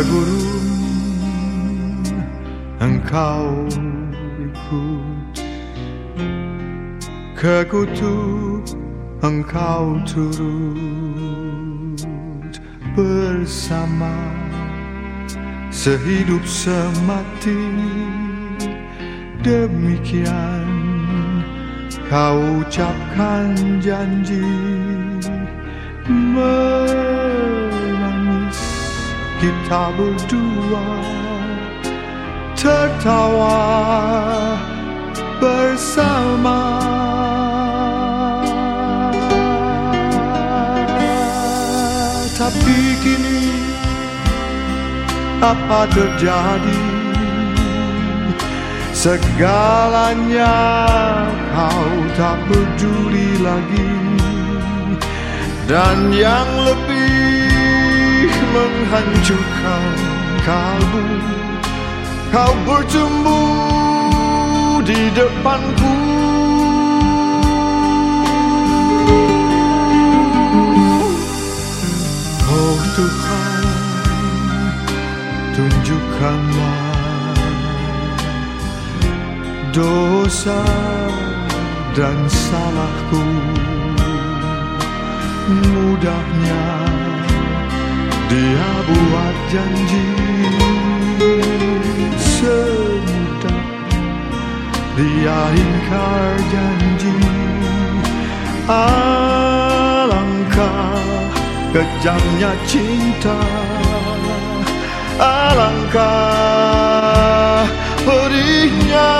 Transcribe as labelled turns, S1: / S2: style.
S1: Gurun engkau ikut. Ke kutub engkau turut Bersama. Sehidup semati Demikian kau ucapkan janji kita berdua Tertawa bersama. Tapi kini apa terjadi? Segalanya kau tak peduli lagi. Dan yang lebih menghancurkan kalbu Kau bertumbuh di depanku. Oh Tuhan tunjukkanlah dosa dan salahku. Mudahnya dia buat janji Semudah dia ingkar janji. Alangkah kejamnya cinta. Alangkah pedihnya